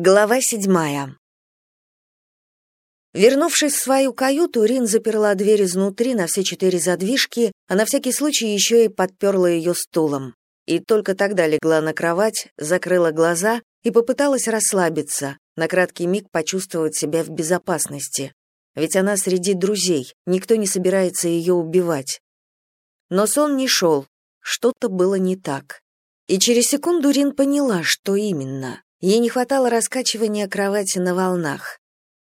Глава седьмая. Вернувшись в свою каюту, Рин заперла дверь изнутри на все четыре задвижки, а на всякий случай еще и подперла ее стулом. И только тогда легла на кровать, закрыла глаза и попыталась расслабиться, на краткий миг почувствовать себя в безопасности. Ведь она среди друзей, никто не собирается ее убивать. Но сон не шел, что-то было не так. И через секунду Рин поняла, что именно. Ей не хватало раскачивания кровати на волнах.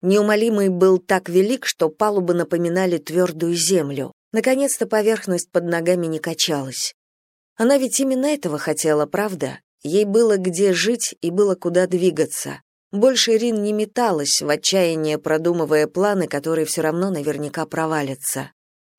Неумолимый был так велик, что палубы напоминали твердую землю. Наконец-то поверхность под ногами не качалась. Она ведь именно этого хотела, правда? Ей было где жить и было куда двигаться. Больше Рин не металась, в отчаянии продумывая планы, которые все равно наверняка провалятся.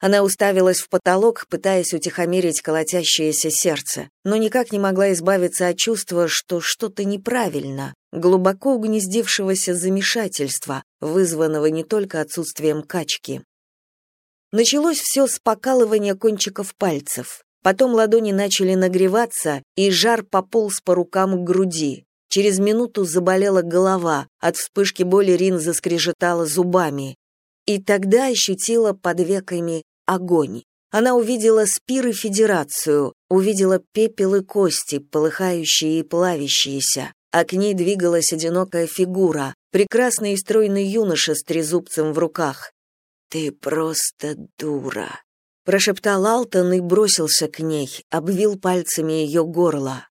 Она уставилась в потолок, пытаясь утихомирить колотящееся сердце, но никак не могла избавиться от чувства, что что-то неправильно, глубоко угнездившегося замешательства, вызванного не только отсутствием качки. Началось все с покалывания кончиков пальцев. Потом ладони начали нагреваться, и жар пополз по рукам к груди. Через минуту заболела голова, от вспышки боли Рин заскрежетала зубами. И тогда ощутила под веками огонь. Она увидела спир федерацию, увидела пепел и кости, полыхающие и плавящиеся, а к ней двигалась одинокая фигура, прекрасный и стройный юноша с трезубцем в руках. «Ты просто дура», — прошептал Алтон и бросился к ней, обвил пальцами ее горло.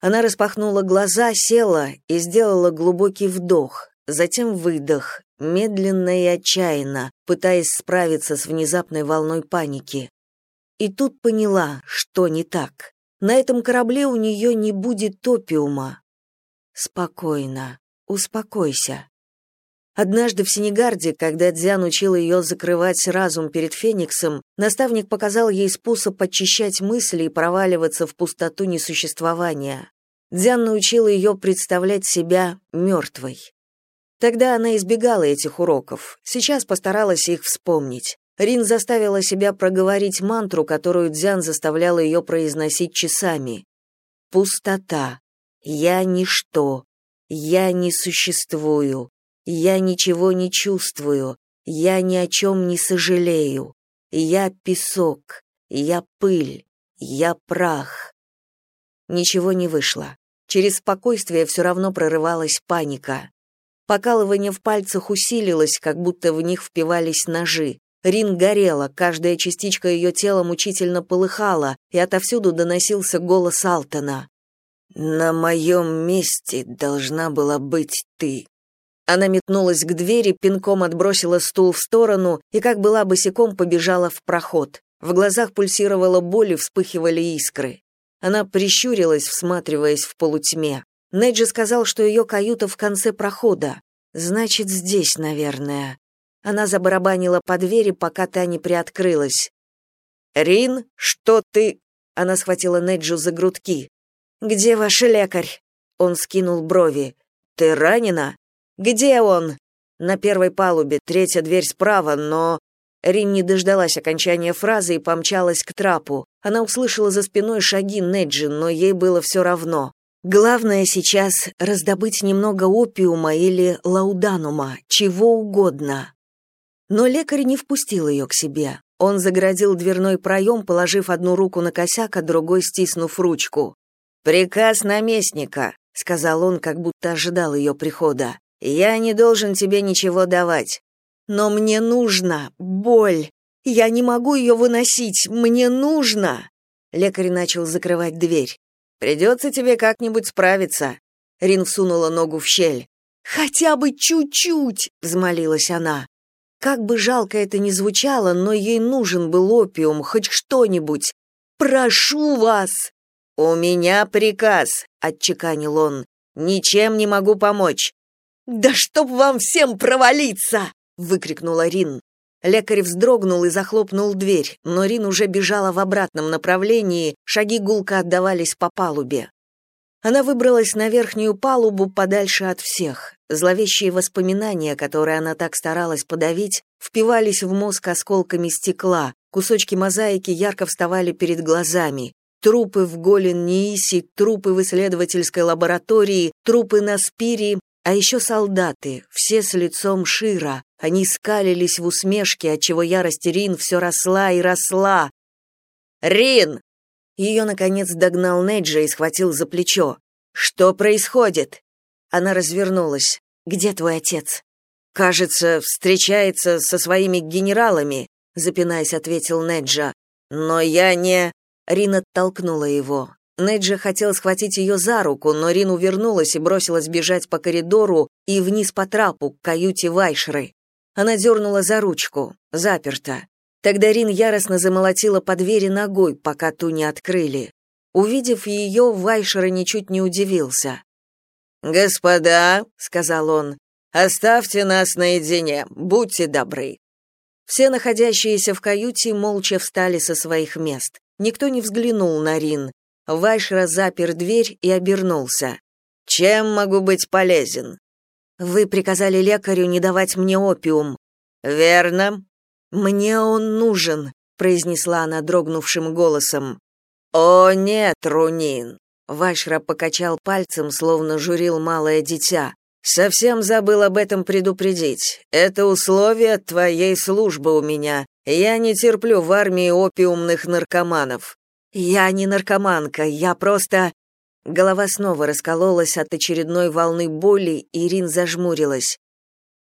Она распахнула глаза, села и сделала глубокий вдох, затем выдох, медленно и отчаянно, пытаясь справиться с внезапной волной паники. И тут поняла, что не так. На этом корабле у нее не будет топиума. Спокойно, успокойся. Однажды в Сенегарде, когда Дзян учил ее закрывать разум перед Фениксом, наставник показал ей способ очищать мысли и проваливаться в пустоту несуществования. Дзян научил ее представлять себя мертвой. Тогда она избегала этих уроков, сейчас постаралась их вспомнить. Рин заставила себя проговорить мантру, которую Дзян заставляла ее произносить часами. «Пустота. Я ничто. Я не существую. Я ничего не чувствую. Я ни о чем не сожалею. Я песок. Я пыль. Я прах». Ничего не вышло. Через спокойствие все равно прорывалась паника. Покалывание в пальцах усилилось, как будто в них впивались ножи. Рин горела, каждая частичка ее тела мучительно полыхала, и отовсюду доносился голос Алтона. «На моем месте должна была быть ты». Она метнулась к двери, пинком отбросила стул в сторону и, как была босиком, побежала в проход. В глазах пульсировала боль и вспыхивали искры. Она прищурилась, всматриваясь в полутьме. Неджи сказал, что ее каюта в конце прохода. Значит, здесь, наверное. Она забарабанила по двери, пока та не приоткрылась. «Рин, что ты...» Она схватила Неджу за грудки. «Где ваш лекарь?» Он скинул брови. «Ты ранена?» «Где он?» «На первой палубе, третья дверь справа, но...» Рин не дождалась окончания фразы и помчалась к трапу. Она услышала за спиной шаги Неджи, но ей было все равно. Главное сейчас раздобыть немного опиума или лауданума, чего угодно. Но лекарь не впустил ее к себе. Он загородил дверной проем, положив одну руку на косяк, а другой стиснув ручку. «Приказ наместника», — сказал он, как будто ожидал ее прихода. «Я не должен тебе ничего давать». «Но мне нужно. Боль. Я не могу ее выносить. Мне нужно». Лекарь начал закрывать дверь. Придется тебе как-нибудь справиться. Рин всунула ногу в щель. Хотя бы чуть-чуть, взмолилась она. Как бы жалко это ни звучало, но ей нужен был опиум, хоть что-нибудь. Прошу вас. У меня приказ, отчеканил он. Ничем не могу помочь. Да чтоб вам всем провалиться, выкрикнула Рин. Лекарь вздрогнул и захлопнул дверь, но Рин уже бежала в обратном направлении, шаги гулко отдавались по палубе. Она выбралась на верхнюю палубу подальше от всех. Зловещие воспоминания, которые она так старалась подавить, впивались в мозг осколками стекла, кусочки мозаики ярко вставали перед глазами. Трупы в Голен-Нииси, трупы в исследовательской лаборатории, трупы на Спире, А еще солдаты, все с лицом Шира. Они скалились в усмешке, отчего ярость Рин все росла и росла. «Рин!» Ее, наконец, догнал Неджа и схватил за плечо. «Что происходит?» Она развернулась. «Где твой отец?» «Кажется, встречается со своими генералами», запинаясь, ответил Неджа. «Но я не...» Рин оттолкнула его. Неджа хотел схватить ее за руку, но Рин увернулась и бросилась бежать по коридору и вниз по трапу к каюте Вайшры. Она дернула за ручку. Заперто. Тогда Рин яростно замолотила по двери ногой, пока ту не открыли. Увидев ее, Вайшера ничуть не удивился. «Господа», — сказал он, — «оставьте нас наедине, будьте добры». Все находящиеся в каюте молча встали со своих мест. Никто не взглянул на Рин. Вайшра запер дверь и обернулся. «Чем могу быть полезен?» «Вы приказали лекарю не давать мне опиум». «Верно». «Мне он нужен», — произнесла она дрогнувшим голосом. «О, нет, Рунин!» Вайшра покачал пальцем, словно журил малое дитя. «Совсем забыл об этом предупредить. Это условие твоей службы у меня. Я не терплю в армии опиумных наркоманов. «Я не наркоманка, я просто...» Голова снова раскололась от очередной волны боли, и Рин зажмурилась.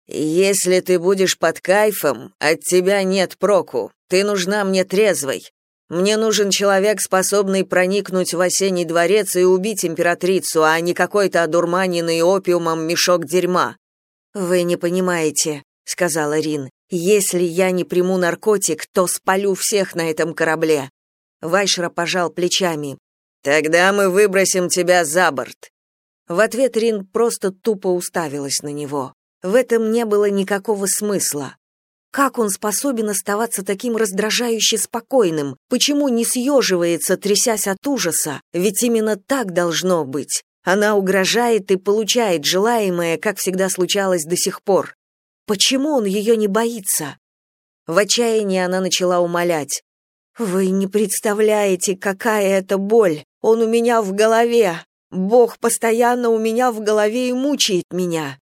«Если ты будешь под кайфом, от тебя нет проку. Ты нужна мне трезвой. Мне нужен человек, способный проникнуть в осенний дворец и убить императрицу, а не какой-то одурманенный опиумом мешок дерьма». «Вы не понимаете», — сказала Рин. «Если я не приму наркотик, то спалю всех на этом корабле. Вайшера пожал плечами. Тогда мы выбросим тебя за борт. В ответ Рин просто тупо уставилась на него. В этом не было никакого смысла. Как он способен оставаться таким раздражающе спокойным? Почему не съеживается, трясясь от ужаса? Ведь именно так должно быть. Она угрожает и получает желаемое, как всегда случалось до сих пор. Почему он ее не боится? В отчаянии она начала умолять. Вы не представляете, какая это боль. Он у меня в голове. Бог постоянно у меня в голове и мучает меня.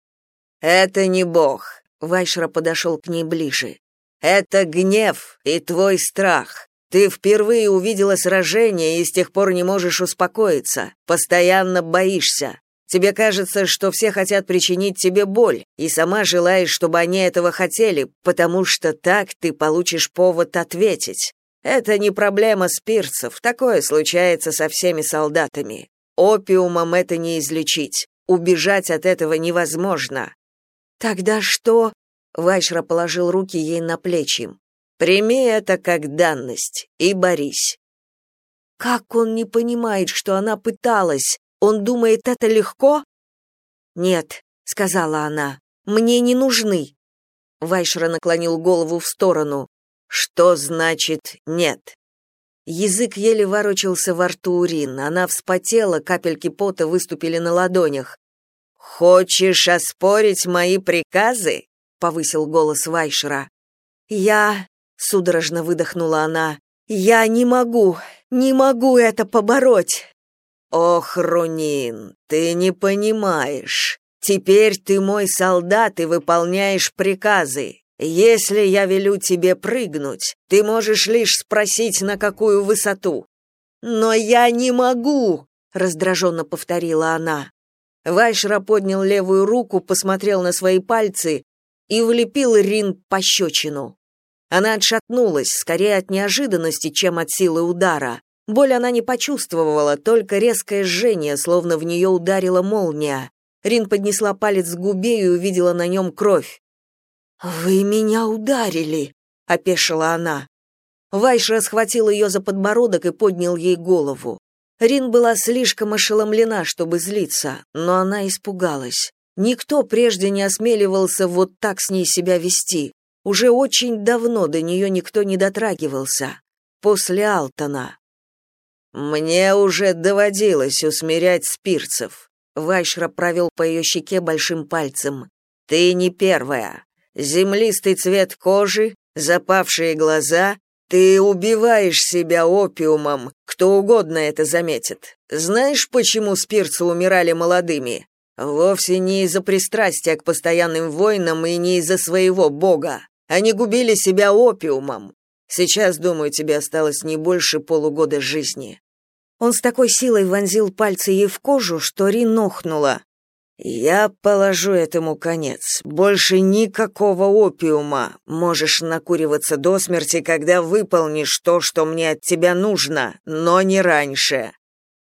Это не Бог. Вайшра подошел к ней ближе. Это гнев и твой страх. Ты впервые увидела сражение и с тех пор не можешь успокоиться. Постоянно боишься. Тебе кажется, что все хотят причинить тебе боль, и сама желаешь, чтобы они этого хотели, потому что так ты получишь повод ответить. Это не проблема спирцев, такое случается со всеми солдатами. Опиумом это не излечить. Убежать от этого невозможно. Тогда что? Вайшра положил руки ей на плечи. Прими это как данность и борись. Как он не понимает, что она пыталась? Он думает, это легко? Нет, сказала она. Мне не нужны. Вайшра наклонил голову в сторону. Что значит нет? Язык еле ворочался во рту Урин. Она вспотела, капельки пота выступили на ладонях. Хочешь оспорить мои приказы? повысил голос Вайшера. Я, судорожно выдохнула она. Я не могу, не могу это побороть. Ох, Рунин, ты не понимаешь. Теперь ты мой солдат и выполняешь приказы. Если я велю тебе прыгнуть, ты можешь лишь спросить, на какую высоту. Но я не могу, раздраженно повторила она. Вайшра поднял левую руку, посмотрел на свои пальцы и влепил Рин пощечину. Она отшатнулась, скорее от неожиданности, чем от силы удара. Боль она не почувствовала, только резкое жжение, словно в нее ударила молния. Рин поднесла палец к губе и увидела на нем кровь. «Вы меня ударили!» — опешила она. Вайш расхватил ее за подбородок и поднял ей голову. Рин была слишком ошеломлена, чтобы злиться, но она испугалась. Никто прежде не осмеливался вот так с ней себя вести. Уже очень давно до нее никто не дотрагивался. После Алтона. «Мне уже доводилось усмирять спирцев», — Вайшра провел по ее щеке большим пальцем. «Ты не первая землистый цвет кожи, запавшие глаза, ты убиваешь себя опиумом, кто угодно это заметит. Знаешь, почему спирцы умирали молодыми? Вовсе не из-за пристрастия к постоянным войнам и не из-за своего бога. Они губили себя опиумом. Сейчас, думаю, тебе осталось не больше полугода жизни. Он с такой силой вонзил пальцы ей в кожу, что Рин охнула. Я положу этому конец. Больше никакого опиума. Можешь накуриваться до смерти, когда выполнишь то, что мне от тебя нужно, но не раньше.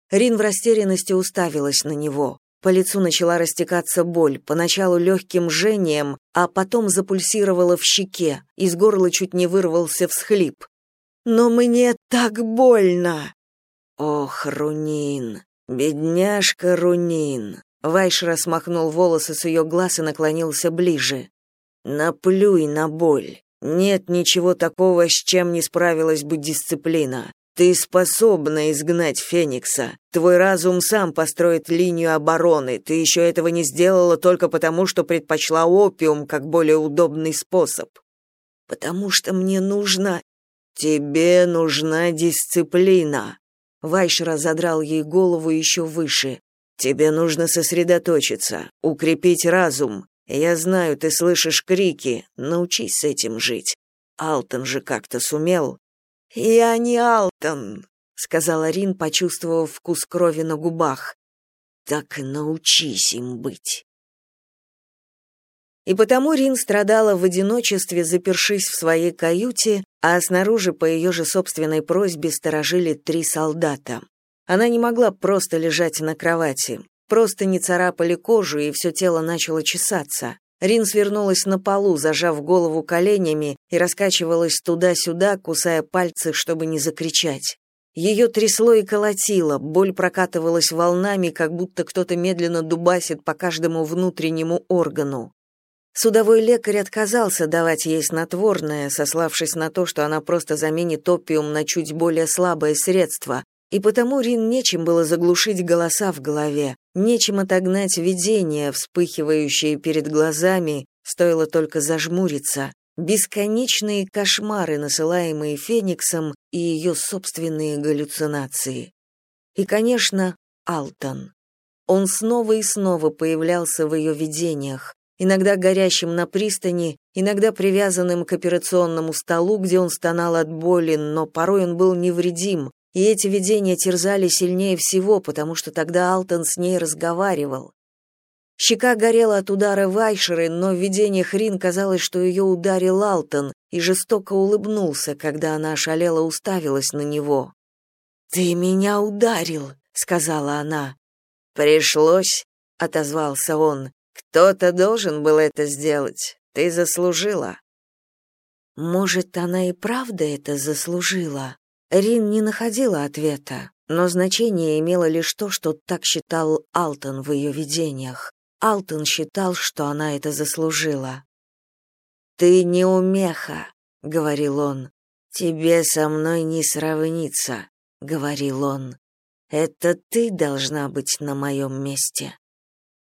Рин в растерянности уставилась на него. По лицу начала растекаться боль, поначалу легким жжением, а потом запульсировала в щеке, из горла чуть не вырвался всхлип. «Но мне так больно!» «Ох, Рунин, бедняжка Рунин!» Вайш расмахнул волосы с ее глаз и наклонился ближе. «Наплюй на боль. Нет ничего такого, с чем не справилась бы дисциплина. Ты способна изгнать Феникса. Твой разум сам построит линию обороны. Ты еще этого не сделала только потому, что предпочла опиум как более удобный способ. Потому что мне нужно... Тебе нужна дисциплина. Вайш разодрал ей голову еще выше. Тебе нужно сосредоточиться, укрепить разум. Я знаю, ты слышишь крики, научись с этим жить. Алтон же как-то сумел. Я не Алтон, сказала Рин, почувствовав вкус крови на губах. Так научись им быть. И потому Рин страдала в одиночестве, запершись в своей каюте, а снаружи по ее же собственной просьбе сторожили три солдата. Она не могла просто лежать на кровати. Просто не царапали кожу, и все тело начало чесаться. Рин свернулась на полу, зажав голову коленями, и раскачивалась туда-сюда, кусая пальцы, чтобы не закричать. Ее трясло и колотило, боль прокатывалась волнами, как будто кто-то медленно дубасит по каждому внутреннему органу. Судовой лекарь отказался давать ей снотворное, сославшись на то, что она просто заменит опиум на чуть более слабое средство, и потому Рин нечем было заглушить голоса в голове, нечем отогнать видения, вспыхивающие перед глазами, стоило только зажмуриться, бесконечные кошмары, насылаемые Фениксом, и ее собственные галлюцинации. И, конечно, Алтон. Он снова и снова появлялся в ее видениях, иногда горящим на пристани, иногда привязанным к операционному столу, где он стонал от боли, но порой он был невредим, и эти видения терзали сильнее всего, потому что тогда Алтон с ней разговаривал. Щека горела от удара Вайшеры, но в видениях Рин казалось, что ее ударил Алтон, и жестоко улыбнулся, когда она ошалела уставилась на него. «Ты меня ударил», — сказала она. «Пришлось», — отозвался он. «Кто-то должен был это сделать. Ты заслужила». «Может, она и правда это заслужила?» Рин не находила ответа, но значение имело лишь то, что так считал Алтон в ее видениях. Алтон считал, что она это заслужила. «Ты не умеха», — говорил он. «Тебе со мной не сравниться», — говорил он. «Это ты должна быть на моем месте».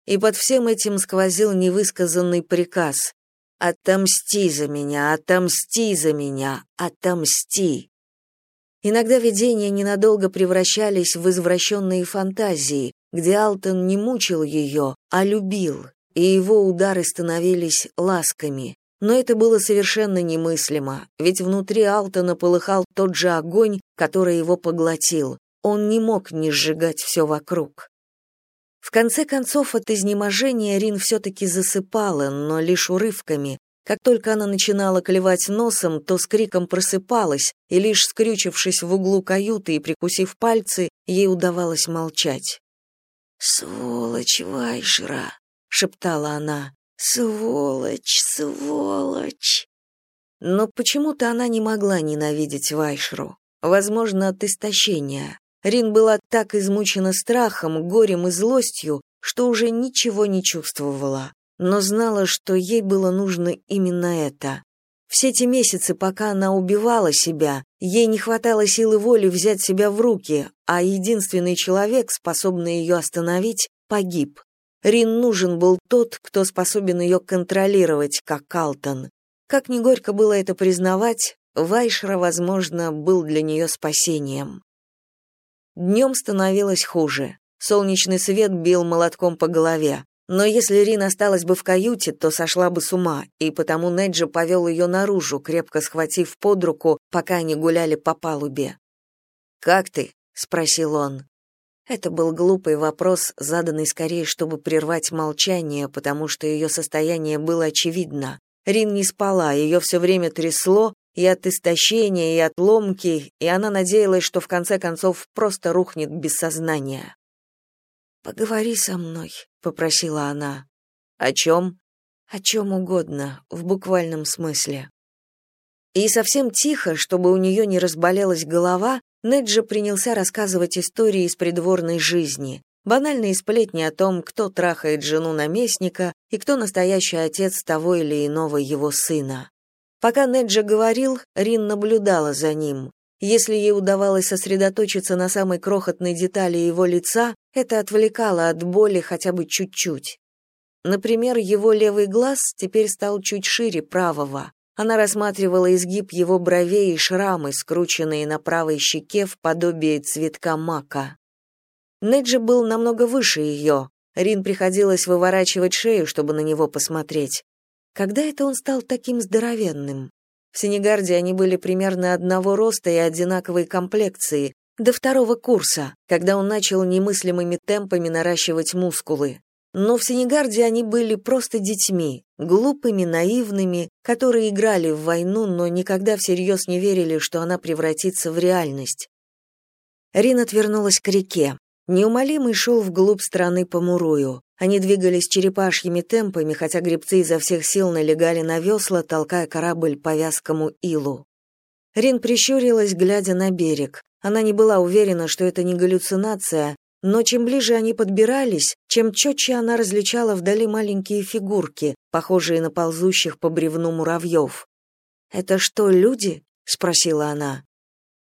И под всем этим сквозил невысказанный приказ «Отомсти за меня, отомсти за меня, отомсти». Иногда видения ненадолго превращались в извращенные фантазии, где Алтон не мучил ее, а любил, и его удары становились ласками. Но это было совершенно немыслимо, ведь внутри Алтона полыхал тот же огонь, который его поглотил. Он не мог не сжигать все вокруг. В конце концов, от изнеможения Рин все-таки засыпала, но лишь урывками, как только она начинала клевать носом, то с криком просыпалась, и лишь скрючившись в углу каюты и прикусив пальцы, ей удавалось молчать. «Сволочь Вайшра!» — шептала она. «Сволочь, сволочь!» Но почему-то она не могла ненавидеть Вайшру. Возможно, от истощения. Рин была так измучена страхом, горем и злостью, что уже ничего не чувствовала но знала, что ей было нужно именно это. Все эти месяцы, пока она убивала себя, ей не хватало силы воли взять себя в руки, а единственный человек, способный ее остановить, погиб. Рин нужен был тот, кто способен ее контролировать, как Калтон. Как ни горько было это признавать, Вайшра, возможно, был для нее спасением. Днем становилось хуже. Солнечный свет бил молотком по голове. Но если Рин осталась бы в каюте, то сошла бы с ума, и потому Неджи повел ее наружу, крепко схватив под руку, пока они гуляли по палубе. «Как ты?» — спросил он. Это был глупый вопрос, заданный скорее, чтобы прервать молчание, потому что ее состояние было очевидно. Рин не спала, ее все время трясло, и от истощения, и от ломки, и она надеялась, что в конце концов просто рухнет без сознания. «Поговори со мной», — попросила она. «О чем?» «О чем угодно, в буквальном смысле». И совсем тихо, чтобы у нее не разболелась голова, Неджа принялся рассказывать истории из придворной жизни, банальные сплетни о том, кто трахает жену наместника и кто настоящий отец того или иного его сына. Пока Неджа говорил, Рин наблюдала за ним. Если ей удавалось сосредоточиться на самой крохотной детали его лица, это отвлекало от боли хотя бы чуть-чуть. Например, его левый глаз теперь стал чуть шире правого. Она рассматривала изгиб его бровей и шрамы, скрученные на правой щеке в подобие цветка мака. Неджи был намного выше ее. Рин приходилось выворачивать шею, чтобы на него посмотреть. Когда это он стал таким здоровенным? В Сенегарде они были примерно одного роста и одинаковой комплекции, до второго курса, когда он начал немыслимыми темпами наращивать мускулы. Но в Сенегарде они были просто детьми, глупыми, наивными, которые играли в войну, но никогда всерьез не верили, что она превратится в реальность. Рин отвернулась к реке. Неумолимый шел вглубь страны по Мурую. Они двигались черепашьими темпами, хотя гребцы изо всех сил налегали на весла, толкая корабль по вязкому илу. Рин прищурилась, глядя на берег. Она не была уверена, что это не галлюцинация, но чем ближе они подбирались, чем четче она различала вдали маленькие фигурки, похожие на ползущих по бревну муравьев. «Это что, люди?» — спросила она.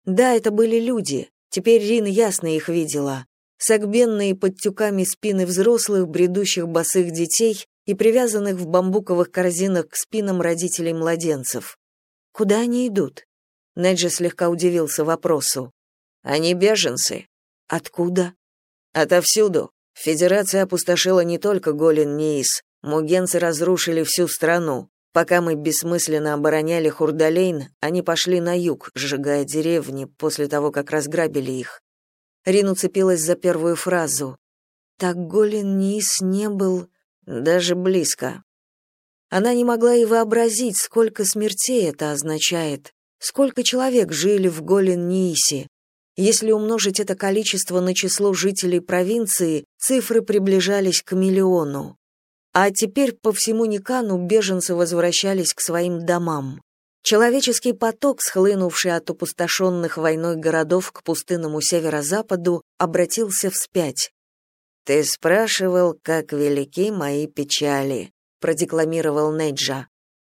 Да, это были люди. Теперь Рин ясно их видела согбенные под тюками спины взрослых, бредущих босых детей и привязанных в бамбуковых корзинах к спинам родителей младенцев. Куда они идут? Неджи слегка удивился вопросу. Они беженцы. Откуда? Отовсюду. Федерация опустошила не только Голен-Ниис. Мугенцы разрушили всю страну. Пока мы бессмысленно обороняли Хурдалейн, они пошли на юг, сжигая деревни после того, как разграбили их. Рин уцепилась за первую фразу. Так голен Низ не был даже близко. Она не могла и вообразить, сколько смертей это означает, сколько человек жили в Голен-Ниисе. Если умножить это количество на число жителей провинции, цифры приближались к миллиону. А теперь по всему Никану беженцы возвращались к своим домам. Человеческий поток, схлынувший от опустошенных войной городов к пустынному северо-западу, обратился вспять. «Ты спрашивал, как велики мои печали», — продекламировал Неджа.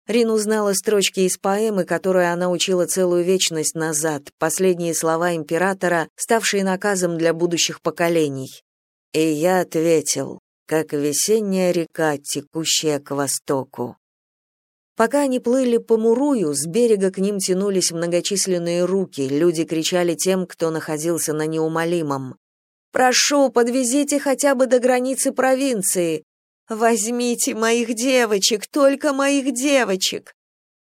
Рин узнала строчки из поэмы, которую она учила целую вечность назад, последние слова императора, ставшие наказом для будущих поколений. И я ответил, как весенняя река, текущая к востоку. Пока они плыли по Мурую, с берега к ним тянулись многочисленные руки, люди кричали тем, кто находился на неумолимом. «Прошу, подвезите хотя бы до границы провинции! Возьмите моих девочек, только моих девочек!»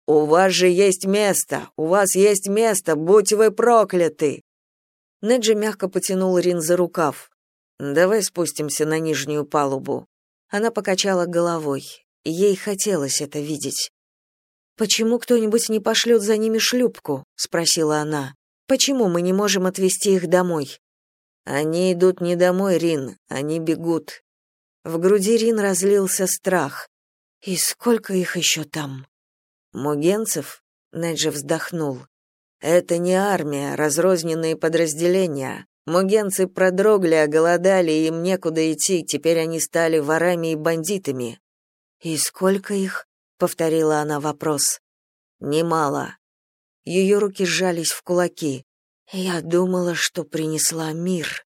«У вас же есть место! У вас есть место! Будь вы прокляты!» Неджи мягко потянул Рин за рукав. «Давай спустимся на нижнюю палубу». Она покачала головой. Ей хотелось это видеть. «Почему кто-нибудь не пошлет за ними шлюпку?» — спросила она. «Почему мы не можем отвезти их домой?» «Они идут не домой, Рин, они бегут». В груди Рин разлился страх. «И сколько их еще там?» «Мугенцев?» — Неджи вздохнул. «Это не армия, разрозненные подразделения. Мугенцы продрогли, оголодали, им некуда идти, теперь они стали ворами и бандитами». «И сколько их?» Повторила она вопрос. Немало. Ее руки сжались в кулаки. Я думала, что принесла мир.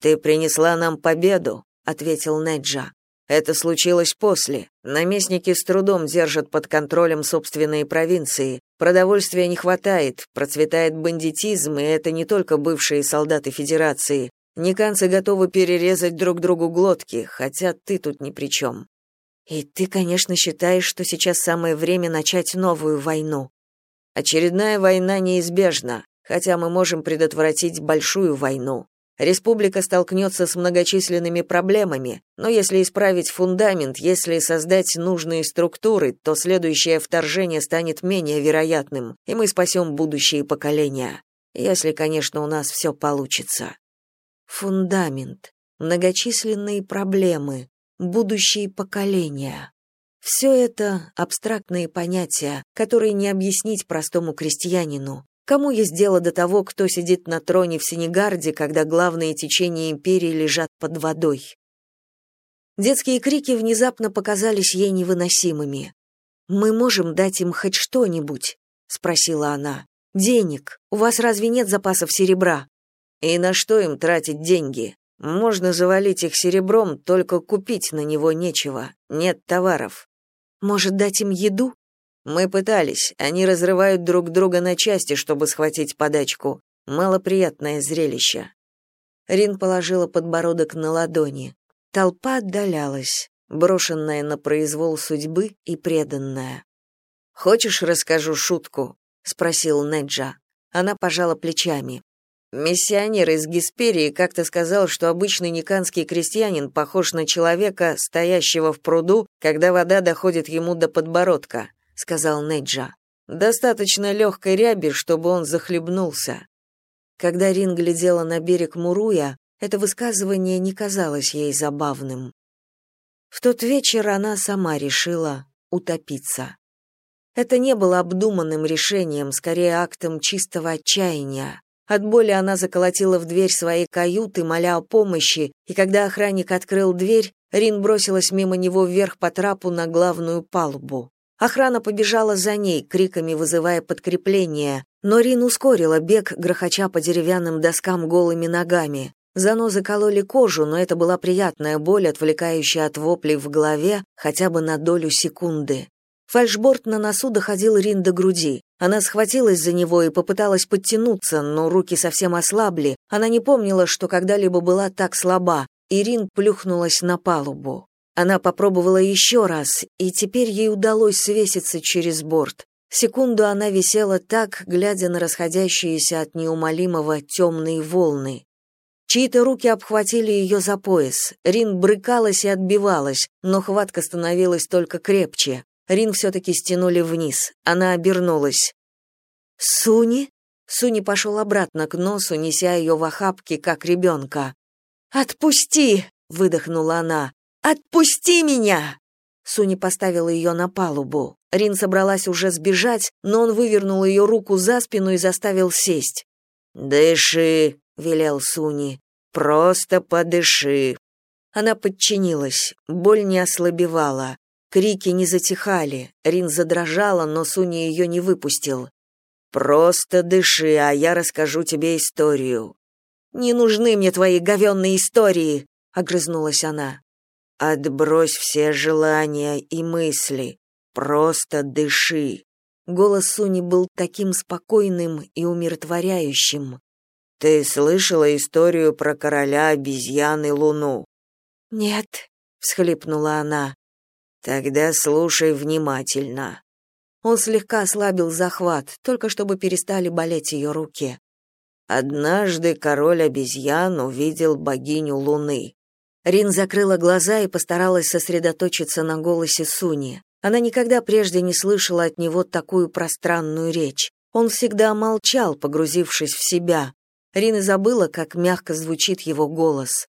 Ты принесла нам победу, ответил Неджа. Это случилось после. Наместники с трудом держат под контролем собственные провинции. Продовольствия не хватает, процветает бандитизм, и это не только бывшие солдаты Федерации. Никанцы готовы перерезать друг другу глотки, хотя ты тут ни при чем. И ты, конечно, считаешь, что сейчас самое время начать новую войну. Очередная война неизбежна, хотя мы можем предотвратить большую войну. Республика столкнется с многочисленными проблемами, но если исправить фундамент, если создать нужные структуры, то следующее вторжение станет менее вероятным, и мы спасем будущие поколения. Если, конечно, у нас все получится. Фундамент, многочисленные проблемы, будущие поколения. Все это абстрактные понятия, которые не объяснить простому крестьянину. Кому есть дело до того, кто сидит на троне в Сенегарде, когда главные течения империи лежат под водой? Детские крики внезапно показались ей невыносимыми. «Мы можем дать им хоть что-нибудь?» — спросила она. «Денег. У вас разве нет запасов серебра?» «И на что им тратить деньги? Можно завалить их серебром, только купить на него нечего. Нет товаров». «Может, дать им еду?» Мы пытались. Они разрывают друг друга на части, чтобы схватить подачку. Малоприятное зрелище. Рин положила подбородок на ладони. Толпа отдалялась, брошенная на произвол судьбы и преданная. «Хочешь, расскажу шутку?» — спросил Неджа. Она пожала плечами. Миссионер из Гесперии как-то сказал, что обычный никанский крестьянин похож на человека, стоящего в пруду, когда вода доходит ему до подбородка сказал Неджа. Достаточно легкой ряби, чтобы он захлебнулся. Когда Рин глядела на берег Муруя, это высказывание не казалось ей забавным. В тот вечер она сама решила утопиться. Это не было обдуманным решением, скорее актом чистого отчаяния. От боли она заколотила в дверь своей каюты, моля о помощи, и когда охранник открыл дверь, Рин бросилась мимо него вверх по трапу на главную палубу. Охрана побежала за ней, криками вызывая подкрепление, но Рин ускорила бег, грохоча по деревянным доскам голыми ногами. Занозы кололи кожу, но это была приятная боль, отвлекающая от воплей в голове хотя бы на долю секунды. Фальшборд на носу доходил Рин до груди. Она схватилась за него и попыталась подтянуться, но руки совсем ослабли. Она не помнила, что когда-либо была так слаба, и Рин плюхнулась на палубу. Она попробовала еще раз, и теперь ей удалось свеситься через борт. Секунду она висела так, глядя на расходящиеся от неумолимого темные волны. Чьи-то руки обхватили ее за пояс. Рин брыкалась и отбивалась, но хватка становилась только крепче. Рин все-таки стянули вниз. Она обернулась. «Суни?» Суни пошел обратно к носу, неся ее в охапке, как ребенка. «Отпусти!» — выдохнула она. «Отпусти меня!» Суни поставила ее на палубу. Рин собралась уже сбежать, но он вывернул ее руку за спину и заставил сесть. «Дыши», — велел Суни. «Просто подыши». Она подчинилась. Боль не ослабевала. Крики не затихали. Рин задрожала, но Суни ее не выпустил. «Просто дыши, а я расскажу тебе историю». «Не нужны мне твои говенные истории», — огрызнулась она. Отбрось все желания и мысли, просто дыши. Голос Суни был таким спокойным и умиротворяющим. Ты слышала историю про короля обезьян и луну? Нет, всхлипнула она. Тогда слушай внимательно. Он слегка ослабил захват, только чтобы перестали болеть ее руки. Однажды король обезьян увидел богиню Луны. Рин закрыла глаза и постаралась сосредоточиться на голосе Суни. Она никогда прежде не слышала от него такую пространную речь. Он всегда молчал, погрузившись в себя. Рин забыла, как мягко звучит его голос.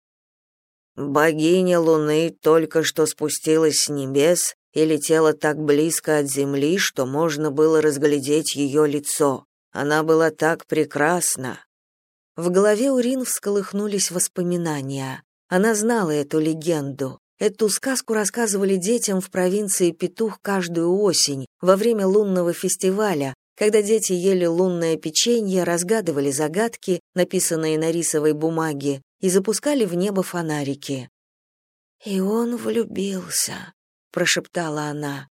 «Богиня Луны только что спустилась с небес и летела так близко от земли, что можно было разглядеть ее лицо. Она была так прекрасна». В голове у Рин всколыхнулись воспоминания. Она знала эту легенду. Эту сказку рассказывали детям в провинции Петух каждую осень, во время лунного фестиваля, когда дети ели лунное печенье, разгадывали загадки, написанные на рисовой бумаге, и запускали в небо фонарики. «И он влюбился», — прошептала она.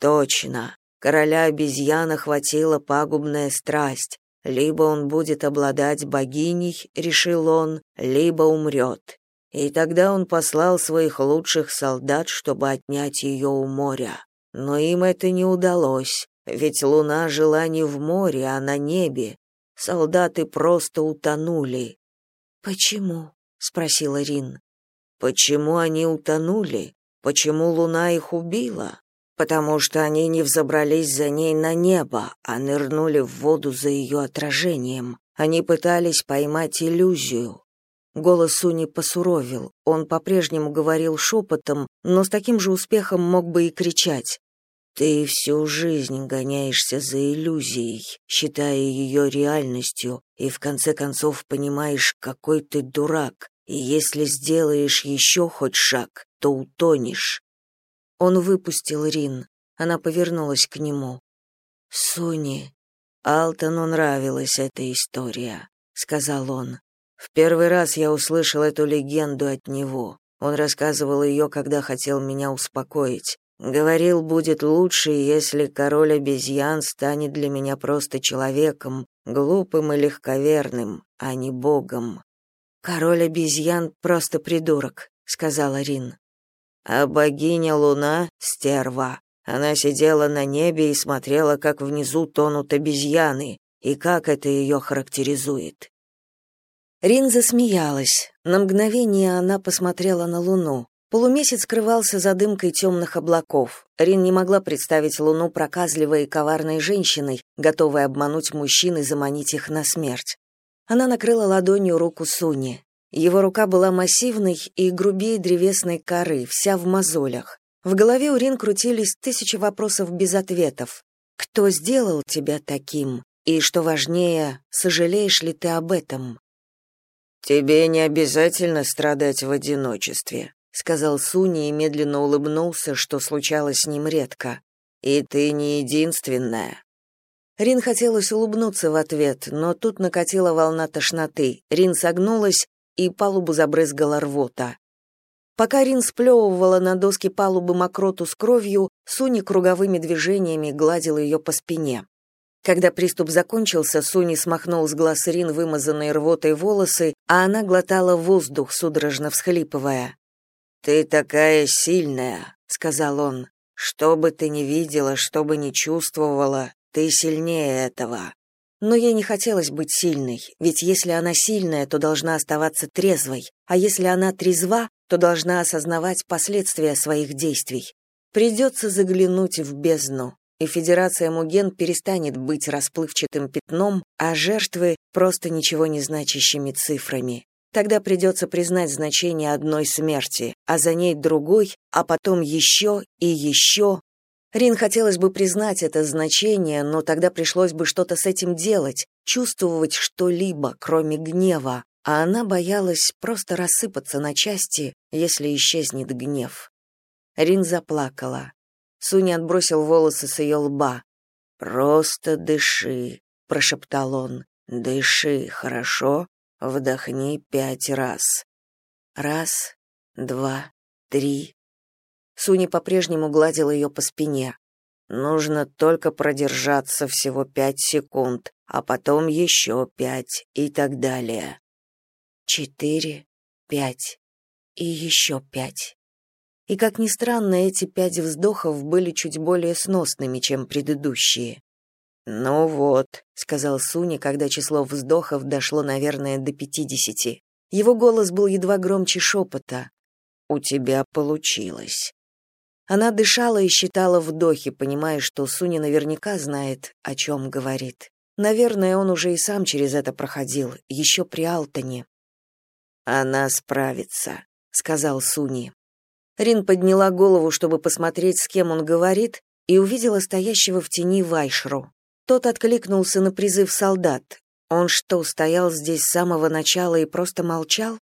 «Точно. Короля обезьян охватила пагубная страсть. Либо он будет обладать богиней, решил он, либо умрет. И тогда он послал своих лучших солдат, чтобы отнять ее у моря. Но им это не удалось, ведь луна жила не в море, а на небе. Солдаты просто утонули. «Почему?» — спросила Рин. «Почему они утонули? Почему луна их убила? Потому что они не взобрались за ней на небо, а нырнули в воду за ее отражением. Они пытались поймать иллюзию, Голос Суни посуровил. Он по-прежнему говорил шепотом, но с таким же успехом мог бы и кричать. Ты всю жизнь гоняешься за иллюзией, считая ее реальностью, и в конце концов понимаешь, какой ты дурак, и если сделаешь еще хоть шаг, то утонешь. Он выпустил Рин. Она повернулась к нему. Суни, Алтону нравилась эта история, сказал он. В первый раз я услышал эту легенду от него. Он рассказывал ее, когда хотел меня успокоить. Говорил, будет лучше, если король обезьян станет для меня просто человеком, глупым и легковерным, а не богом. Король обезьян просто придурок, сказала Рин. А богиня Луна стерва. Она сидела на небе и смотрела, как внизу тонут обезьяны, и как это ее характеризует. Рин засмеялась. На мгновение она посмотрела на луну. Полумесяц скрывался за дымкой темных облаков. Рин не могла представить луну проказливой и коварной женщиной, готовой обмануть мужчин и заманить их на смерть. Она накрыла ладонью руку Суни. Его рука была массивной и грубее древесной коры, вся в мозолях. В голове у Рин крутились тысячи вопросов без ответов. «Кто сделал тебя таким?» И, что важнее, сожалеешь ли ты об этом? Тебе не обязательно страдать в одиночестве, сказал Суни и медленно улыбнулся, что случалось с ним редко. И ты не единственная. Рин хотелось улыбнуться в ответ, но тут накатила волна тошноты. Рин согнулась, и палубу забрызгала рвота. Пока Рин сплевывала на доски палубы мокроту с кровью, Суни круговыми движениями гладил ее по спине. Когда приступ закончился, Суни смахнул с глаз Рин вымазанные рвотой волосы, а она глотала воздух, судорожно всхлипывая. «Ты такая сильная», — сказал он. «Что бы ты ни видела, что бы ни чувствовала, ты сильнее этого». Но ей не хотелось быть сильной, ведь если она сильная, то должна оставаться трезвой, а если она трезва, то должна осознавать последствия своих действий. Придется заглянуть в бездну, и Федерация Муген перестанет быть расплывчатым пятном, а жертвы — просто ничего не значащими цифрами. Тогда придется признать значение одной смерти, а за ней другой, а потом еще и еще. Рин хотелось бы признать это значение, но тогда пришлось бы что-то с этим делать, чувствовать что-либо, кроме гнева, а она боялась просто рассыпаться на части, если исчезнет гнев. Рин заплакала. Суня отбросил волосы с ее лба. «Просто дыши», — прошептал он. «Дыши, хорошо? Вдохни пять раз». Раз, два, три. Суни по-прежнему гладил ее по спине. Нужно только продержаться всего пять секунд, а потом еще пять и так далее. Четыре, пять и еще пять. И, как ни странно, эти пять вздохов были чуть более сносными, чем предыдущие. «Ну вот», — сказал Суни, когда число вздохов дошло, наверное, до пятидесяти. Его голос был едва громче шепота. «У тебя получилось». Она дышала и считала вдохи, понимая, что Суни наверняка знает, о чем говорит. Наверное, он уже и сам через это проходил, еще при Алтоне. «Она справится», — сказал Суни. Рин подняла голову, чтобы посмотреть, с кем он говорит, и увидела стоящего в тени Вайшру. Тот откликнулся на призыв солдат. Он что, стоял здесь с самого начала и просто молчал?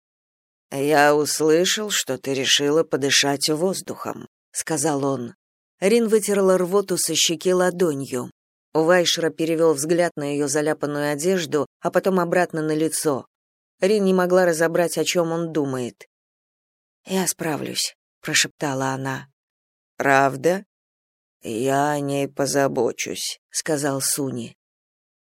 «Я услышал, что ты решила подышать воздухом», — сказал он. Рин вытерла рвоту со щеки ладонью. Вайшера перевел взгляд на ее заляпанную одежду, а потом обратно на лицо. Рин не могла разобрать, о чем он думает. «Я справлюсь», прошептала она. Правда? Я о ней позабочусь, сказал Суни.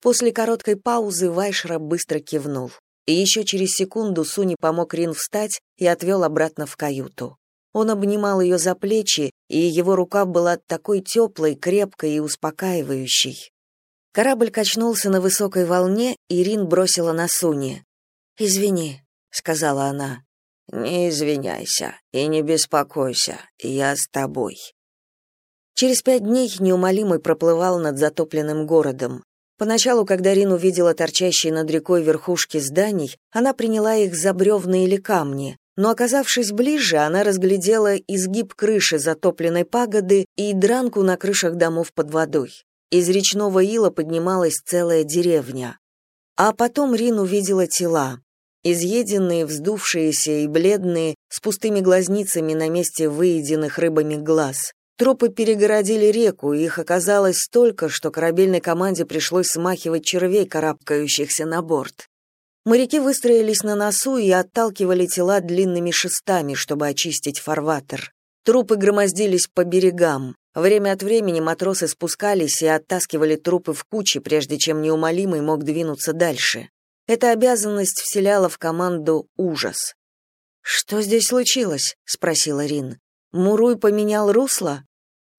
После короткой паузы Вайшра быстро кивнул. И еще через секунду Суни помог Рин встать и отвел обратно в каюту. Он обнимал ее за плечи, и его рука была такой теплой, крепкой и успокаивающей. Корабль качнулся на высокой волне, и Рин бросила на Суни. «Извини», — сказала она. «Не извиняйся и не беспокойся, я с тобой». Через пять дней неумолимый проплывал над затопленным городом. Поначалу, когда Рин увидела торчащие над рекой верхушки зданий, она приняла их за бревна или камни, но, оказавшись ближе, она разглядела изгиб крыши затопленной пагоды и дранку на крышах домов под водой. Из речного ила поднималась целая деревня. А потом Рин увидела тела. Изъеденные, вздувшиеся и бледные, с пустыми глазницами на месте выеденных рыбами глаз. Тропы перегородили реку, и их оказалось столько, что корабельной команде пришлось смахивать червей, карабкающихся на борт. Моряки выстроились на носу и отталкивали тела длинными шестами, чтобы очистить фарватер. Трупы громоздились по берегам. Время от времени матросы спускались и оттаскивали трупы в кучи, прежде чем неумолимый мог двинуться дальше. Эта обязанность вселяла в команду ужас. «Что здесь случилось?» — спросила Рин. «Муруй поменял русло?»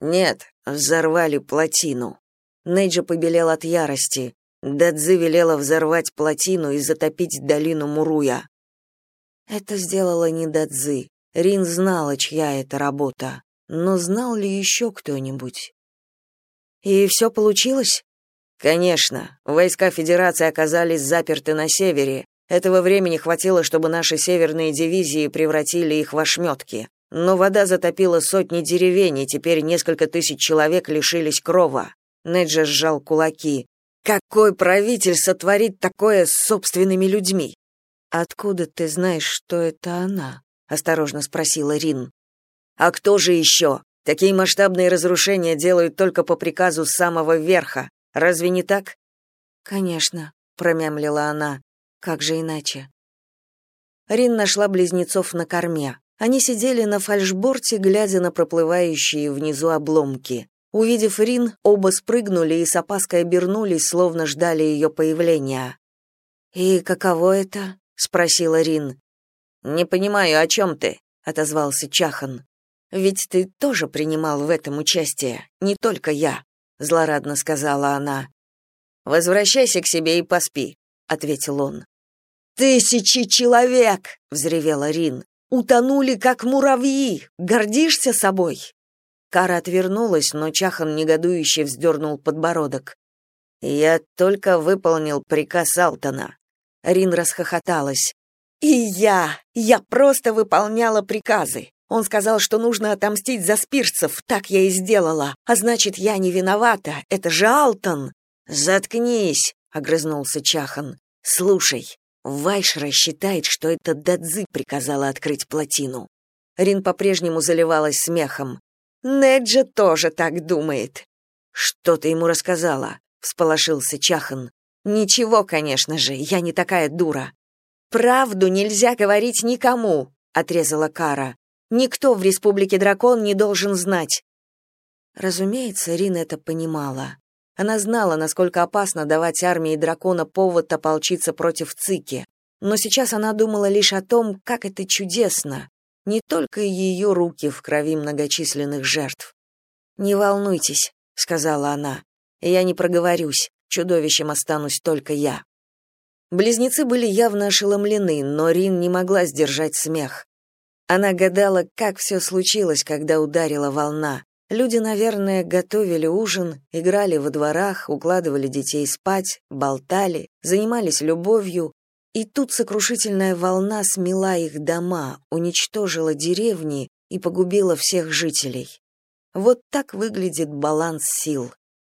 Нет, взорвали плотину. Нейджа побелел от ярости. Дадзи велела взорвать плотину и затопить долину Муруя. Это сделала не Дадзи. Рин знала, чья это работа. Но знал ли еще кто-нибудь? И все получилось? Конечно. Войска Федерации оказались заперты на севере. Этого времени хватило, чтобы наши северные дивизии превратили их в ошметки. Но вода затопила сотни деревень, и теперь несколько тысяч человек лишились крова. Неджа сжал кулаки. Какой правитель сотворит такое с собственными людьми? Откуда ты знаешь, что это она? осторожно спросила Рин. А кто же еще? Такие масштабные разрушения делают только по приказу самого верха. Разве не так? Конечно, промямлила она. Как же иначе? Рин нашла близнецов на корме. Они сидели на фальшборте, глядя на проплывающие внизу обломки. Увидев Рин, оба спрыгнули и с опаской обернулись, словно ждали ее появления. «И каково это?» — спросила Рин. «Не понимаю, о чем ты?» — отозвался Чахан. «Ведь ты тоже принимал в этом участие, не только я», — злорадно сказала она. «Возвращайся к себе и поспи», — ответил он. «Тысячи человек!» — взревела Рин. Утонули, как муравьи. Гордишься собой?» Кара отвернулась, но Чахан негодующе вздернул подбородок. «Я только выполнил приказ Алтона». Рин расхохоталась. «И я! Я просто выполняла приказы. Он сказал, что нужно отомстить за спирцев, так я и сделала. А значит, я не виновата, это же Алтон!» «Заткнись!» — огрызнулся Чахан. «Слушай, Вайшра считает, что это Дадзи приказала открыть плотину. Рин по-прежнему заливалась смехом. Неджа тоже так думает. Что ты ему рассказала? всполошился Чахан. Ничего, конечно же, я не такая дура. Правду нельзя говорить никому, отрезала Кара. Никто в Республике Дракон не должен знать. Разумеется, Рин это понимала. Она знала, насколько опасно давать армии дракона повод ополчиться против Цики, но сейчас она думала лишь о том, как это чудесно. Не только ее руки в крови многочисленных жертв. «Не волнуйтесь», — сказала она, — «я не проговорюсь, чудовищем останусь только я». Близнецы были явно ошеломлены, но Рин не могла сдержать смех. Она гадала, как все случилось, когда ударила волна. Люди, наверное, готовили ужин, играли во дворах, укладывали детей спать, болтали, занимались любовью, и тут сокрушительная волна смела их дома, уничтожила деревни и погубила всех жителей. Вот так выглядит баланс сил.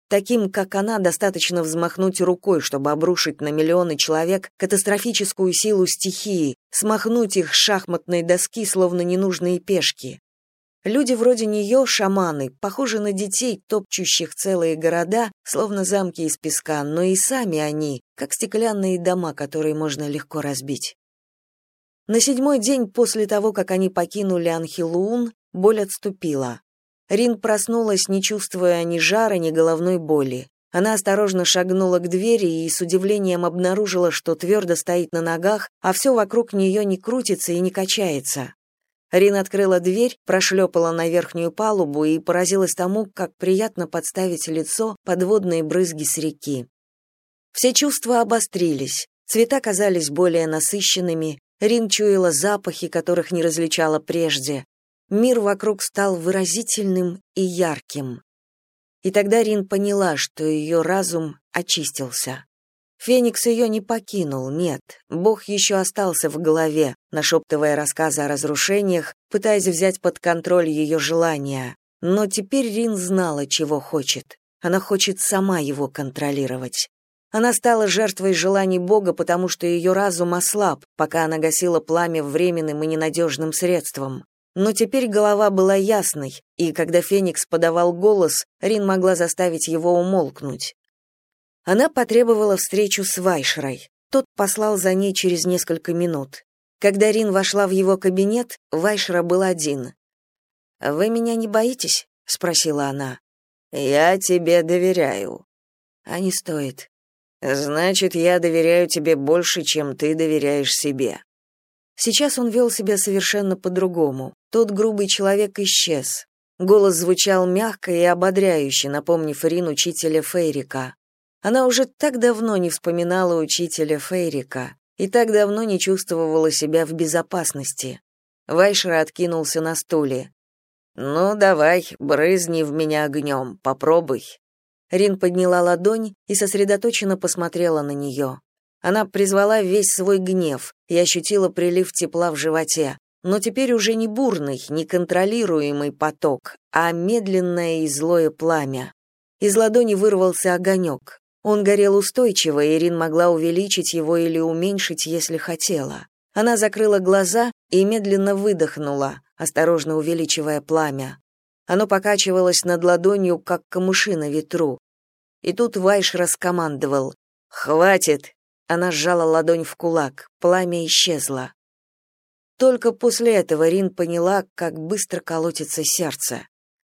Таким, как она, достаточно взмахнуть рукой, чтобы обрушить на миллионы человек катастрофическую силу стихии, смахнуть их с шахматной доски, словно ненужные пешки. Люди вроде нее, шаманы, похожи на детей, топчущих целые города, словно замки из песка, но и сами они, как стеклянные дома, которые можно легко разбить. На седьмой день после того, как они покинули Анхилуун, боль отступила. Рин проснулась, не чувствуя ни жара, ни головной боли. Она осторожно шагнула к двери и с удивлением обнаружила, что твердо стоит на ногах, а все вокруг нее не крутится и не качается. Рин открыла дверь, прошлепала на верхнюю палубу и поразилась тому, как приятно подставить лицо под водные брызги с реки. Все чувства обострились, цвета казались более насыщенными, Рин чуяла запахи, которых не различала прежде. Мир вокруг стал выразительным и ярким. И тогда Рин поняла, что ее разум очистился. Феникс ее не покинул, нет. Бог еще остался в голове, нашептывая рассказы о разрушениях, пытаясь взять под контроль ее желания. Но теперь Рин знала, чего хочет. Она хочет сама его контролировать. Она стала жертвой желаний Бога, потому что ее разум ослаб, пока она гасила пламя временным и ненадежным средством. Но теперь голова была ясной, и когда Феникс подавал голос, Рин могла заставить его умолкнуть. Она потребовала встречу с Вайшерой. Тот послал за ней через несколько минут. Когда Рин вошла в его кабинет, Вайшера был один. «Вы меня не боитесь?» — спросила она. «Я тебе доверяю». «А не стоит». «Значит, я доверяю тебе больше, чем ты доверяешь себе». Сейчас он вел себя совершенно по-другому. Тот грубый человек исчез. Голос звучал мягко и ободряюще, напомнив Рин учителя Фейрика. Она уже так давно не вспоминала учителя Фейрика и так давно не чувствовала себя в безопасности. Вайшер откинулся на стуле. «Ну, давай, брызни в меня огнем, попробуй». Рин подняла ладонь и сосредоточенно посмотрела на нее. Она призвала весь свой гнев и ощутила прилив тепла в животе, но теперь уже не бурный, неконтролируемый поток, а медленное и злое пламя. Из ладони вырвался огонек. Он горел устойчиво, и Ирин могла увеличить его или уменьшить, если хотела. Она закрыла глаза и медленно выдохнула, осторожно увеличивая пламя. Оно покачивалось над ладонью, как камыши на ветру. И тут Вайш раскомандовал «Хватит!» Она сжала ладонь в кулак, пламя исчезло. Только после этого Рин поняла, как быстро колотится сердце.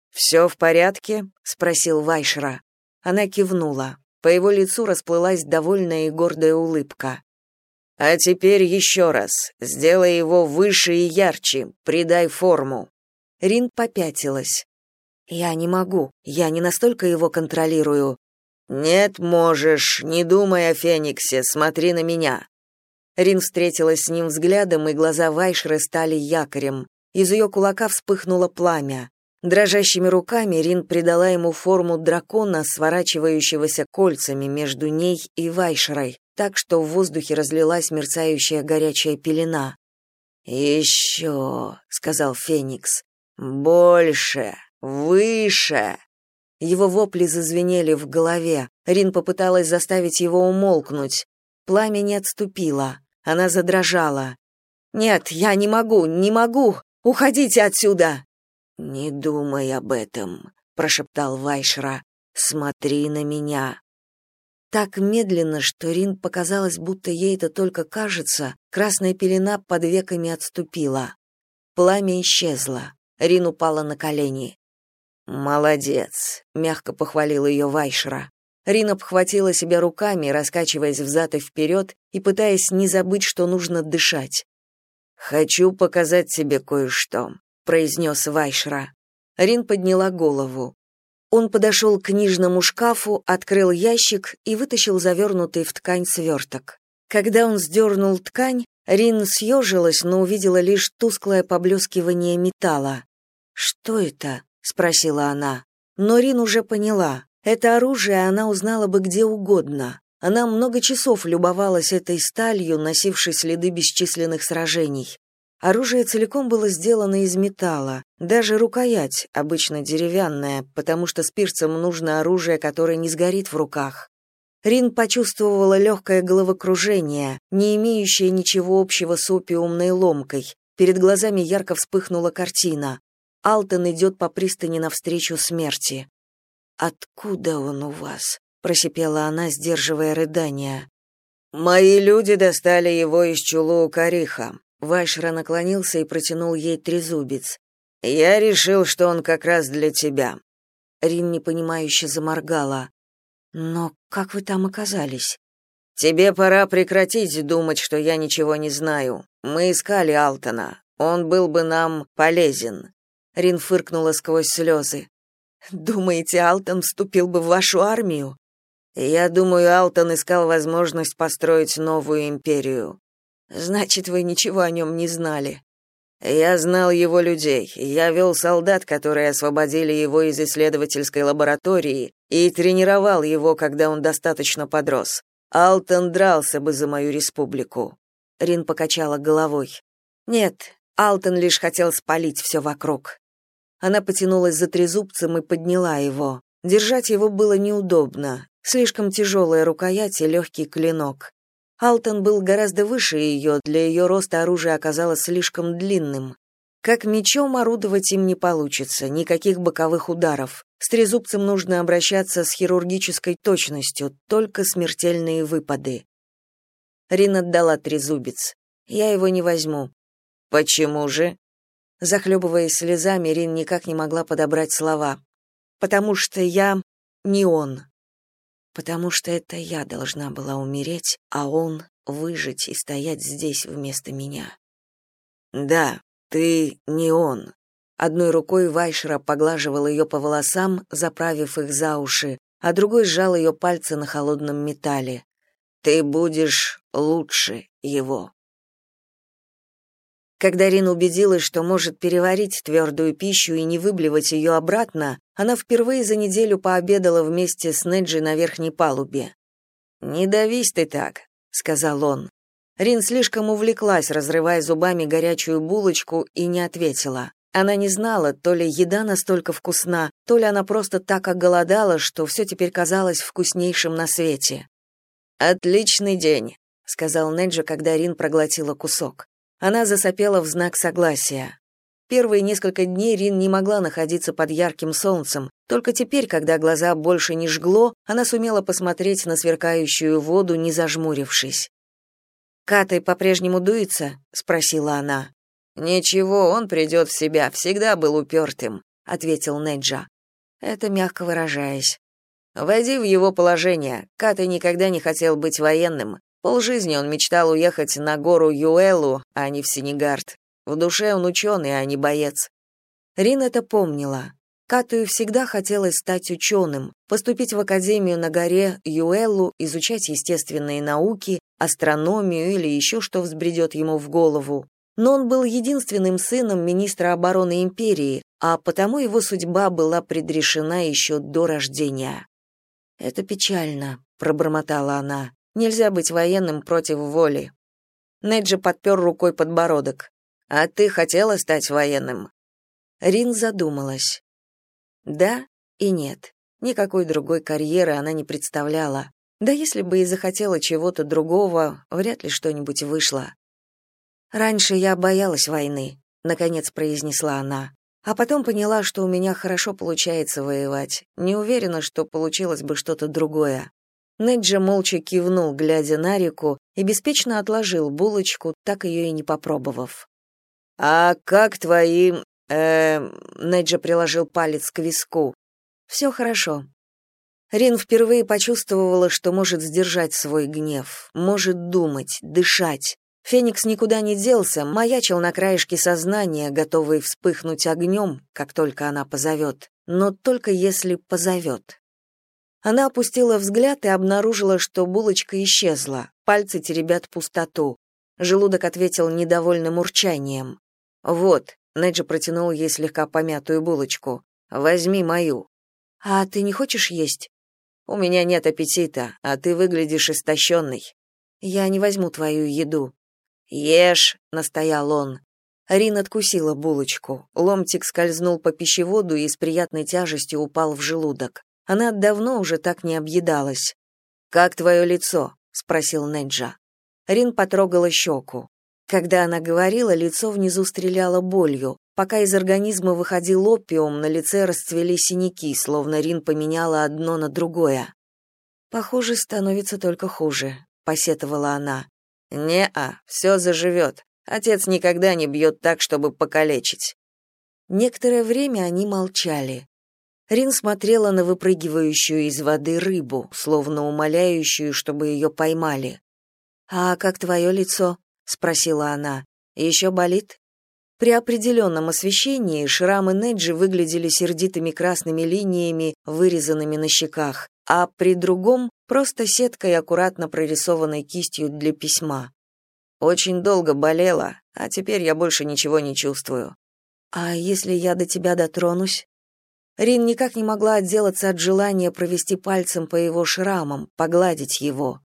«Все в порядке?» — спросил Вайшера. Она кивнула. По его лицу расплылась довольная и гордая улыбка. «А теперь еще раз. Сделай его выше и ярче. Придай форму». Рин попятилась. «Я не могу. Я не настолько его контролирую. «Нет, можешь, не думай о Фениксе, смотри на меня». Рин встретилась с ним взглядом, и глаза Вайшеры стали якорем. Из ее кулака вспыхнуло пламя. Дрожащими руками Рин придала ему форму дракона, сворачивающегося кольцами между ней и Вайшерой, так что в воздухе разлилась мерцающая горячая пелена. «Еще», — сказал Феникс, — «больше, выше». Его вопли зазвенели в голове. Рин попыталась заставить его умолкнуть. Пламя не отступило. Она задрожала. «Нет, я не могу, не могу! Уходите отсюда!» «Не думай об этом», — прошептал Вайшра. «Смотри на меня». Так медленно, что Рин показалось, будто ей это только кажется, красная пелена под веками отступила. Пламя исчезло. Рин упала на колени. «Молодец», — мягко похвалил ее Вайшера. Рина обхватила себя руками, раскачиваясь взад и вперед и пытаясь не забыть, что нужно дышать. «Хочу показать тебе кое-что», — произнес Вайшера. Рин подняла голову. Он подошел к книжному шкафу, открыл ящик и вытащил завернутый в ткань сверток. Когда он сдернул ткань, Рин съежилась, но увидела лишь тусклое поблескивание металла. «Что это?» спросила она. Но Рин уже поняла. Это оружие она узнала бы где угодно. Она много часов любовалась этой сталью, носившей следы бесчисленных сражений. Оружие целиком было сделано из металла, даже рукоять, обычно деревянная, потому что спирцам нужно оружие, которое не сгорит в руках. Рин почувствовала легкое головокружение, не имеющее ничего общего с опиумной ломкой. Перед глазами ярко вспыхнула картина. Алтон идет по пристани навстречу смерти. «Откуда он у вас?» — просипела она, сдерживая рыдания. «Мои люди достали его из чулу Кариха». Вайшра наклонился и протянул ей трезубец. «Я решил, что он как раз для тебя». Рин непонимающе заморгала. Но как вы там оказались? Тебе пора прекратить думать, что я ничего не знаю. Мы искали Алтона. Он был бы нам полезен. Рин фыркнула сквозь слезы. Думаете, Алтон вступил бы в вашу армию? Я думаю, Алтон искал возможность построить новую империю. Значит, вы ничего о нем не знали. Я знал его людей. Я вел солдат, которые освободили его из исследовательской лаборатории, и тренировал его, когда он достаточно подрос. Алтон дрался бы за мою республику. Рин покачала головой. Нет, Алтон лишь хотел спалить все вокруг. Она потянулась за трезубцем и подняла его. Держать его было неудобно. Слишком тяжелая рукоять и легкий клинок. Алтон был гораздо выше ее, для ее роста оружие оказалось слишком длинным. Как мечом орудовать им не получится, никаких боковых ударов. С трезубцем нужно обращаться с хирургической точностью, только смертельные выпады. Рин отдала трезубец. Я его не возьму. Почему же? Захлебываясь слезами, Рин никак не могла подобрать слова. Потому что я не он потому что это я должна была умереть, а он выжить и стоять здесь вместо меня. Да, ты не он. Одной рукой Вайшера поглаживал ее по волосам, заправив их за уши, а другой сжал ее пальцы на холодном металле. Ты будешь лучше его. Когда Рин убедилась, что может переварить твердую пищу и не выблевать ее обратно, она впервые за неделю пообедала вместе с Неджи на верхней палубе. «Не давись ты так», — сказал он. Рин слишком увлеклась, разрывая зубами горячую булочку, и не ответила. Она не знала, то ли еда настолько вкусна, то ли она просто так оголодала, что все теперь казалось вкуснейшим на свете. «Отличный день», — сказал Неджи, когда Рин проглотила кусок. Она засопела в знак согласия. Первые несколько дней Рин не могла находиться под ярким солнцем. Только теперь, когда глаза больше не жгло, она сумела посмотреть на сверкающую воду, не зажмурившись. «Катай по-прежнему дуется?» — спросила она. «Ничего, он придет в себя, всегда был упертым», — ответил Неджа. Это мягко выражаясь. «Войди в его положение. Катай никогда не хотел быть военным. Полжизни он мечтал уехать на гору Юэлу, а не в Сенегард. В душе он ученый, а не боец. Рин это помнила. Катую всегда хотелось стать ученым, поступить в академию на горе Юэлу, изучать естественные науки, астрономию или еще что взбредет ему в голову. Но он был единственным сыном министра обороны империи, а потому его судьба была предрешена еще до рождения. «Это печально», — пробормотала она. Нельзя быть военным против воли. Неджи подпер рукой подбородок. А ты хотела стать военным? Рин задумалась. Да и нет. Никакой другой карьеры она не представляла. Да если бы и захотела чего-то другого, вряд ли что-нибудь вышло. Раньше я боялась войны, наконец произнесла она. А потом поняла, что у меня хорошо получается воевать. Не уверена, что получилось бы что-то другое. Неджа молча кивнул, глядя на реку, и беспечно отложил булочку, так ее и не попробовав. «А как твои...» э, Неджа приложил палец к виску. «Все хорошо». Рин впервые почувствовала, что может сдержать свой гнев, может думать, дышать. Феникс никуда не делся, маячил на краешке сознания, готовый вспыхнуть огнем, как только она позовет, но только если позовет. Она опустила взгляд и обнаружила, что булочка исчезла. Пальцы теребят пустоту. Желудок ответил недовольным урчанием. «Вот», — Неджи протянул ей слегка помятую булочку. «Возьми мою». «А ты не хочешь есть?» «У меня нет аппетита, а ты выглядишь истощенной». «Я не возьму твою еду». «Ешь», — настоял он. Рин откусила булочку. Ломтик скользнул по пищеводу и с приятной тяжестью упал в желудок. Она давно уже так не объедалась. «Как твое лицо?» — спросил Неджа. Рин потрогала щеку. Когда она говорила, лицо внизу стреляло болью. Пока из организма выходил опиум, на лице расцвели синяки, словно Рин поменяла одно на другое. «Похоже, становится только хуже», — посетовала она. «Не-а, все заживет. Отец никогда не бьет так, чтобы покалечить». Некоторое время они молчали. Рин смотрела на выпрыгивающую из воды рыбу, словно умоляющую, чтобы ее поймали. «А как твое лицо?» — спросила она. «Еще болит?» При определенном освещении шрамы Неджи выглядели сердитыми красными линиями, вырезанными на щеках, а при другом — просто сеткой, аккуратно прорисованной кистью для письма. «Очень долго болела, а теперь я больше ничего не чувствую». «А если я до тебя дотронусь?» Рин никак не могла отделаться от желания провести пальцем по его шрамам, погладить его.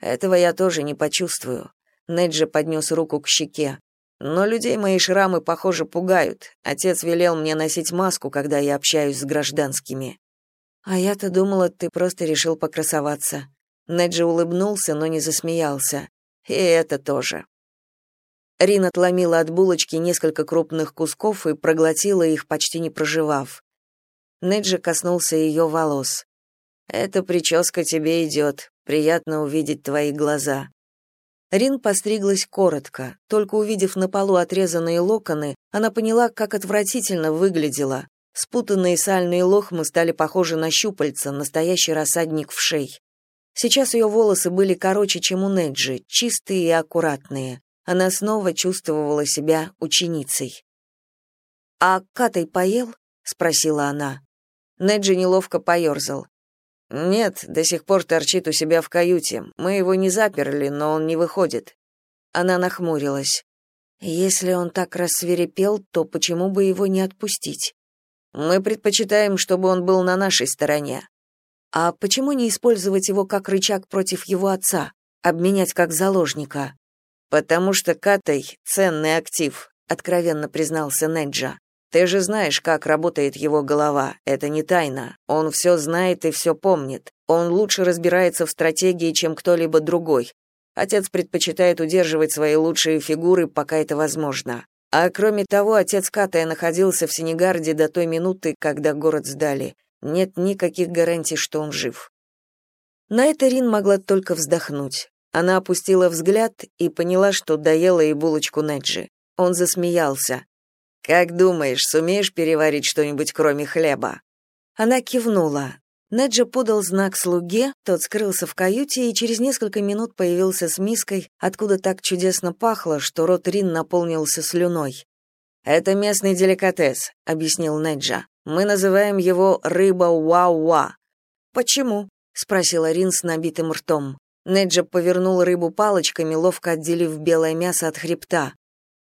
Этого я тоже не почувствую. Неджи поднес руку к щеке. Но людей мои шрамы, похоже, пугают. Отец велел мне носить маску, когда я общаюсь с гражданскими. А я-то думала, ты просто решил покрасоваться. Неджи улыбнулся, но не засмеялся. И это тоже. Рин отломила от булочки несколько крупных кусков и проглотила их, почти не проживав. Неджи коснулся ее волос. «Эта прическа тебе идет. Приятно увидеть твои глаза». Рин постриглась коротко. Только увидев на полу отрезанные локоны, она поняла, как отвратительно выглядела. Спутанные сальные лохмы стали похожи на щупальца, настоящий рассадник в шей. Сейчас ее волосы были короче, чем у Неджи, чистые и аккуратные. Она снова чувствовала себя ученицей. «А Катай поел?» — спросила она. Неджи неловко поерзал. «Нет, до сих пор торчит у себя в каюте. Мы его не заперли, но он не выходит». Она нахмурилась. «Если он так рассверепел, то почему бы его не отпустить? Мы предпочитаем, чтобы он был на нашей стороне. А почему не использовать его как рычаг против его отца, обменять как заложника? Потому что Катай — ценный актив», — откровенно признался Неджа. Ты же знаешь, как работает его голова. Это не тайна. Он все знает и все помнит. Он лучше разбирается в стратегии, чем кто-либо другой. Отец предпочитает удерживать свои лучшие фигуры, пока это возможно. А кроме того, отец Катая находился в Сенегарде до той минуты, когда город сдали. Нет никаких гарантий, что он жив. На это Рин могла только вздохнуть. Она опустила взгляд и поняла, что доела и булочку Неджи. Он засмеялся. Как думаешь, сумеешь переварить что-нибудь кроме хлеба? Она кивнула. Неджа подал знак слуге, тот скрылся в каюте и через несколько минут появился с миской, откуда так чудесно пахло, что рот Рин наполнился слюной. «Это местный деликатес», — объяснил Неджа. «Мы называем его рыба уа-уа». «Почему?» — спросила Рин с набитым ртом. Неджа повернул рыбу палочками, ловко отделив белое мясо от хребта.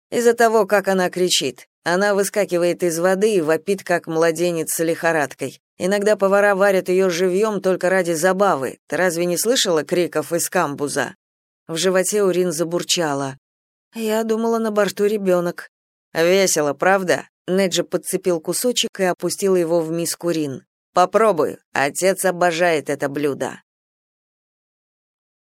«Из-за того, как она кричит. Она выскакивает из воды и вопит, как младенец с лихорадкой. Иногда повара варят ее живьем только ради забавы. Ты разве не слышала криков из камбуза? В животе Урин забурчала. Я думала, на борту ребенок. Весело, правда? Неджи подцепил кусочек и опустил его в миску Рин. Попробуй. Отец обожает это блюдо.